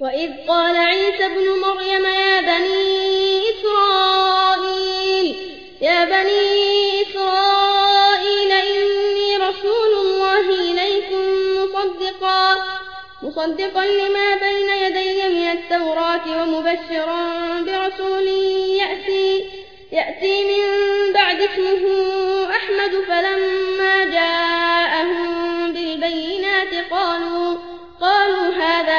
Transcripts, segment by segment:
وإذ قال عيسى ابن مريم يا بني إسرائيل يا بني إسرائيل إني رسول الله إليكم مصدقا مصدقا لما بين يدي من التوراة ومبشرا برسول يأتي, يأتي من بعد اسمه أحمد فلما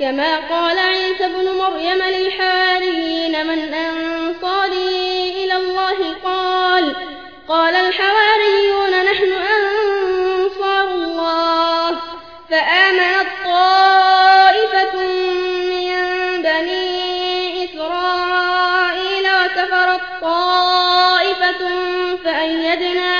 كما قال عيسى ابن مريم للحواريين من أنصاري إلى الله قال قال الحواريون نحن أنصار الله فآمنت طائفة من بني إسرائيل وكفرت طائفة فأيدنا,